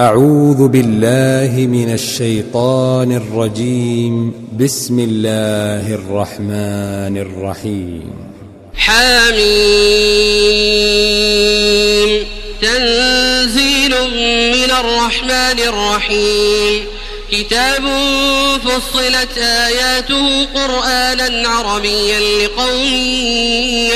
أعوذ بالله من الشيطان الرجيم. بسم الله الرحمن الرحيم. حميم. تنزيل من الرحمن الرحيم. كتاب فصلت آياته قرآنا عربيا لقوم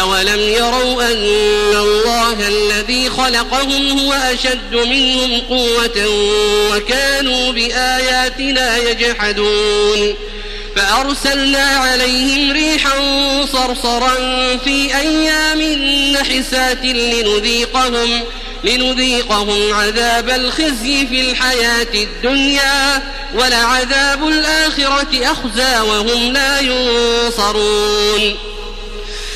أولم يروا أن الله الذي خلقهم هو أشد منهم قوة وكانوا بآياتنا يجحدون فأرسلنا عليهم ريحا صرصرا في أيام نحسات لنذيقهم لنذيقهم عذاب الخزي في الحياة الدنيا ولعذاب الآخرة أخزى وهم لا ينصرون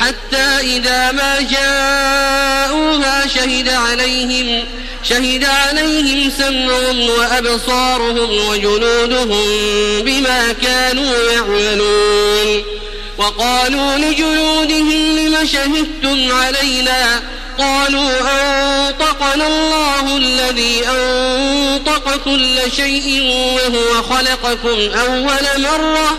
حتى إذا ما جاءوها شهد عليهم شهد عليهم سمعهم وأبصارهم وجنودهم بما كانوا يعملون. وقالوا لجلودهم لم شهدتم علينا؟ قالوا أنطقنا الله الذي أنطق كل شيء وهو خلقكم أول مرة.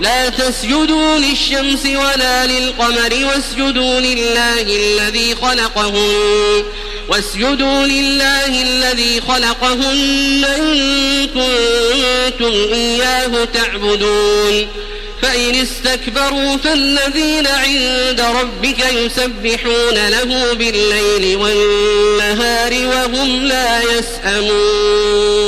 لا تسجدوا للشمس ولا للقمر واسجدوا لله الذي خلقهن واسجدوا لله الذي خلقهن إن كنتم إياه تعبدون. فإن استكبروا فالذين عند ربك يسبحون له بالليل والنهار وهم لا يسأمون.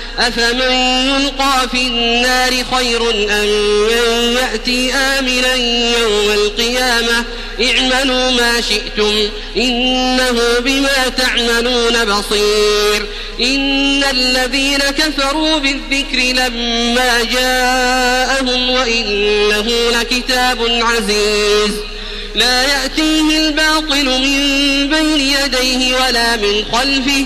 أفمن يلقى في النار خير أم من يأتي آمنا يوم القيامة اعملوا ما شئتم إنه بما تعملون بصير إن الذين كفروا بالذكر لما جاءهم وإنه لكتاب عزيز لا يأتيه الباطل من بين يديه ولا من خلفه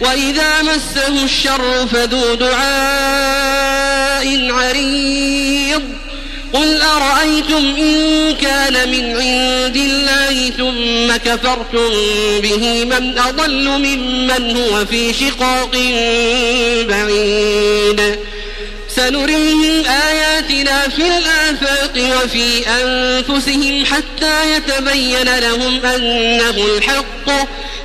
وإذا مسه الشر فذو دعاء عريض. قل أرأيتم إن كان من عند الله ثم كفرتم به من أضل ممن هو في شقاق بعيد. سنريهم آياتنا في الآفاق وفي أنفسهم حتى يتبين لهم أنه الحق.